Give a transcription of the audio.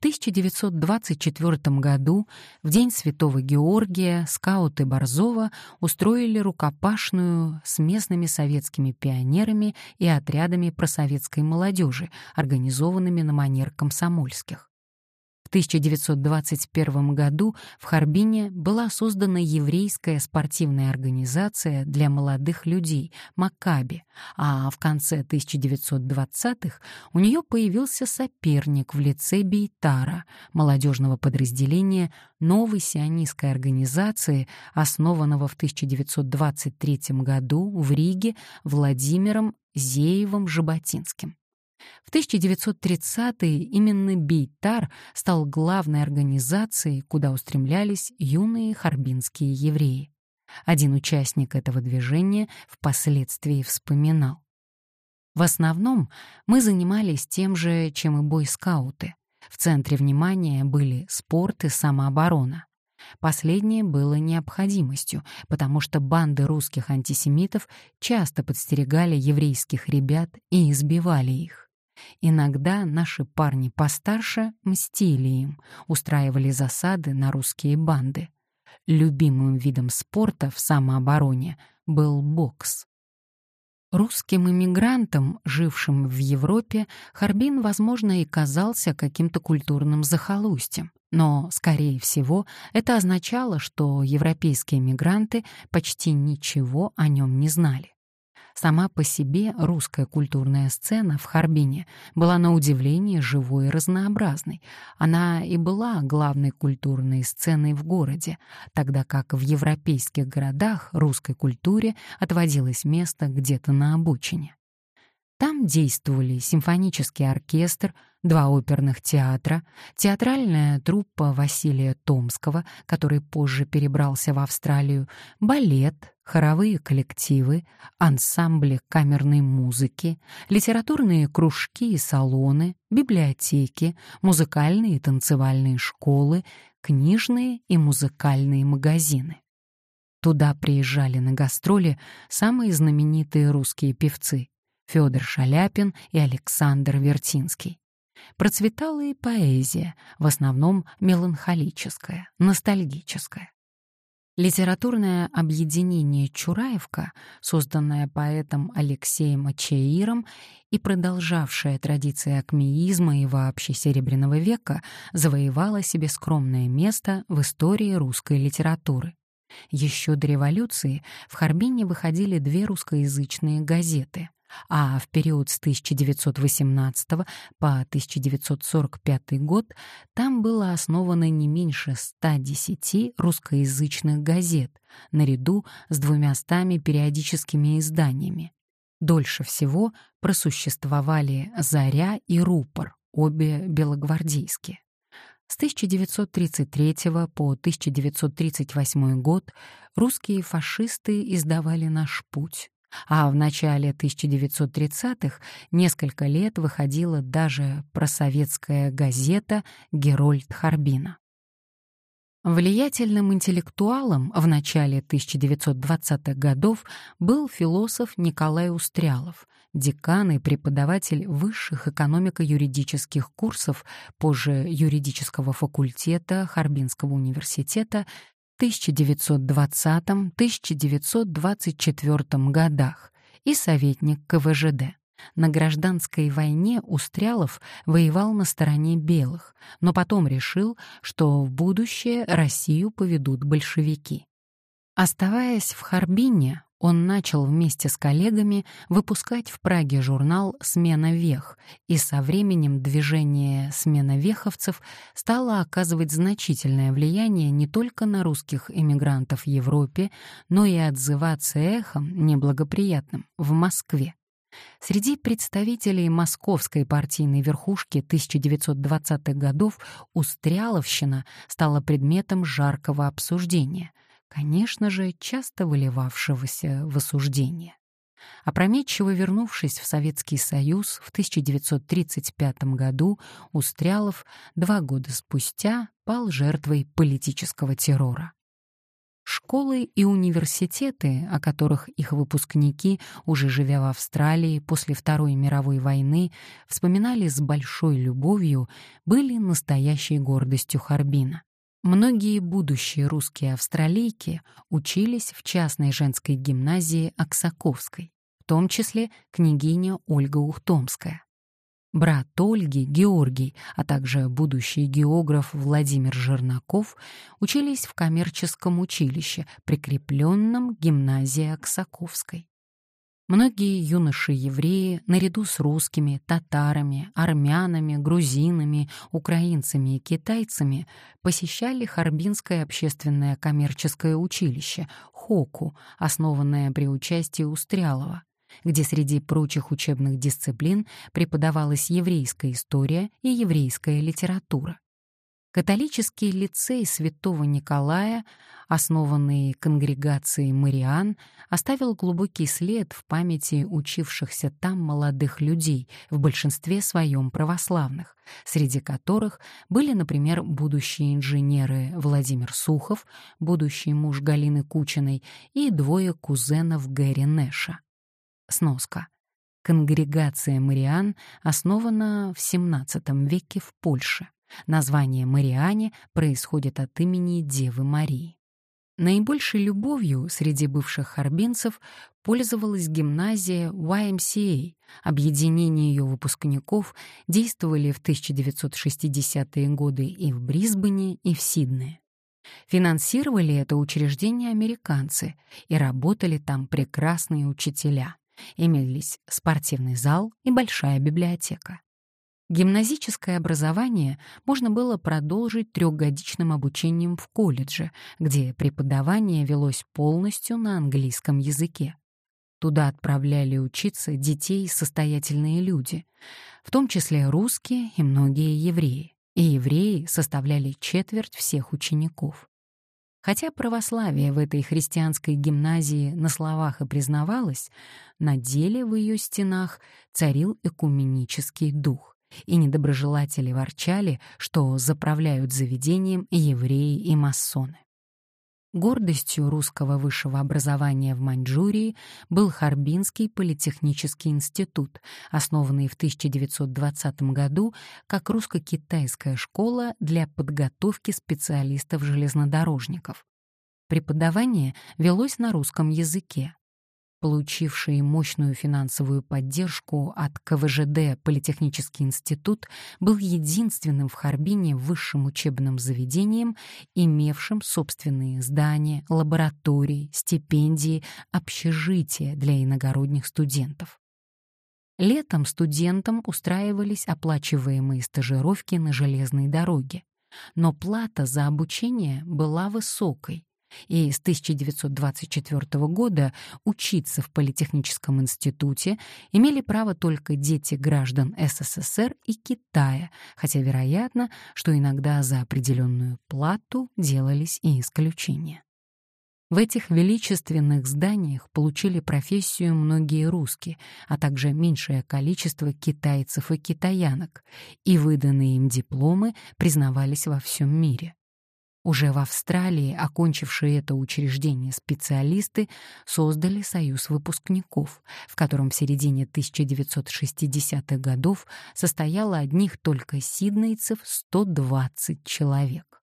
1924 году, в День Святого Георгия, скауты Борзова устроили рукопашную с местными советскими пионерами и отрядами просоветской молодежи, организованными на манер комсомольских. В 1921 году в Харбине была создана еврейская спортивная организация для молодых людей «Маккаби», а в конце 1920-х у нее появился соперник в лице Бейтара, молодежного подразделения новой сионистской организации, основанного в 1923 году в Риге Владимиром Зеевым-Жаботинским. В 1930-е именно Бейтар стал главной организацией, куда устремлялись юные харбинские евреи. Один участник этого движения впоследствии вспоминал. В основном мы занимались тем же, чем и бойскауты. В центре внимания были спорт и самооборона. Последнее было необходимостью, потому что банды русских антисемитов часто подстерегали еврейских ребят и избивали их. Иногда наши парни постарше мстили им, устраивали засады на русские банды. Любимым видом спорта в самообороне был бокс. Русским иммигрантам, жившим в Европе, Харбин, возможно, и казался каким-то культурным захолустьем, но, скорее всего, это означало, что европейские мигранты почти ничего о нем не знали. Сама по себе русская культурная сцена в Харбине была на удивление живой и разнообразной. Она и была главной культурной сценой в городе, тогда как в европейских городах русской культуре отводилось место где-то на обочине. Там действовали симфонический оркестр, два оперных театра, театральная труппа Василия Томского, который позже перебрался в Австралию, балет, хоровые коллективы, ансамбли камерной музыки, литературные кружки и салоны, библиотеки, музыкальные и танцевальные школы, книжные и музыкальные магазины. Туда приезжали на гастроли самые знаменитые русские певцы Федор Шаляпин и Александр Вертинский. Процветала и поэзия, в основном меланхолическая, ностальгическая. Литературное объединение «Чураевка», созданное поэтом Алексеем Ачеиром и продолжавшее традиции акмеизма и вообще Серебряного века, завоевало себе скромное место в истории русской литературы. Еще до революции в Харбине выходили две русскоязычные газеты а в период с 1918 по 1945 год там было основано не меньше 110 русскоязычных газет, наряду с двумястами периодическими изданиями. Дольше всего просуществовали «Заря» и «Рупор», обе белогвардейские. С 1933 по 1938 год русские фашисты издавали «Наш путь», а в начале 1930-х несколько лет выходила даже просоветская газета «Герольд Харбина». Влиятельным интеллектуалом в начале 1920-х годов был философ Николай Устрялов, декан и преподаватель высших экономико-юридических курсов, позже юридического факультета Харбинского университета 1920-1924 годах и советник КВЖД. На гражданской войне Устрялов воевал на стороне белых, но потом решил, что в будущее Россию поведут большевики. Оставаясь в Харбине, он начал вместе с коллегами выпускать в Праге журнал «Смена вех», и со временем движение «Смена веховцев» стало оказывать значительное влияние не только на русских эмигрантов в Европе, но и отзываться эхом неблагоприятным в Москве. Среди представителей московской партийной верхушки 1920-х годов Устряловщина стала предметом жаркого обсуждения — конечно же, часто выливавшегося в осуждение. Опрометчиво вернувшись в Советский Союз в 1935 году, Устрялов два года спустя пал жертвой политического террора. Школы и университеты, о которых их выпускники, уже живя в Австралии после Второй мировой войны, вспоминали с большой любовью, были настоящей гордостью Харбина. Многие будущие русские австралийки учились в частной женской гимназии Аксаковской, в том числе княгиня Ольга Ухтомская. Брат Ольги, Георгий, а также будущий географ Владимир Жернаков учились в коммерческом училище, прикрепленном к гимназии Аксаковской. Многие юноши-евреи, наряду с русскими, татарами, армянами, грузинами, украинцами и китайцами, посещали Харбинское общественное коммерческое училище ХОКУ, основанное при участии Устрялова, где среди прочих учебных дисциплин преподавалась еврейская история и еврейская литература. Католический лицей Святого Николая, основанный конгрегацией Мариан, оставил глубокий след в памяти учившихся там молодых людей, в большинстве своем православных, среди которых были, например, будущие инженеры Владимир Сухов, будущий муж Галины Кучиной и двое кузенов Гэри Нэша. Сноска. Конгрегация Мариан основана в XVII веке в Польше. Название Мариане происходит от имени Девы Марии. Наибольшей любовью среди бывших харбинцев пользовалась гимназия YMCA. Объединение ее выпускников действовали в 1960-е годы и в Брисбене, и в Сиднее. Финансировали это учреждение американцы, и работали там прекрасные учителя. Имелись спортивный зал и большая библиотека. Гимназическое образование можно было продолжить трехгодичным обучением в колледже, где преподавание велось полностью на английском языке. Туда отправляли учиться детей состоятельные люди, в том числе русские и многие евреи. И евреи составляли четверть всех учеников. Хотя православие в этой христианской гимназии на словах и признавалось, на деле в ее стенах царил экуменический дух, и недоброжелатели ворчали, что заправляют заведением евреи и масоны. Гордостью русского высшего образования в Маньчжурии был Харбинский политехнический институт, основанный в 1920 году как русско-китайская школа для подготовки специалистов-железнодорожников. Преподавание велось на русском языке, Получивший мощную финансовую поддержку от КВЖД Политехнический институт был единственным в Харбине высшим учебным заведением, имевшим собственные здания, лаборатории, стипендии, общежития для иногородних студентов. Летом студентам устраивались оплачиваемые стажировки на железной дороге, но плата за обучение была высокой и с 1924 года учиться в Политехническом институте имели право только дети граждан СССР и Китая, хотя вероятно, что иногда за определенную плату делались и исключения. В этих величественных зданиях получили профессию многие русские, а также меньшее количество китайцев и китаянок, и выданные им дипломы признавались во всем мире. Уже в Австралии окончившие это учреждение специалисты создали союз выпускников, в котором в середине 1960-х годов состояло одних только сиднейцев 120 человек.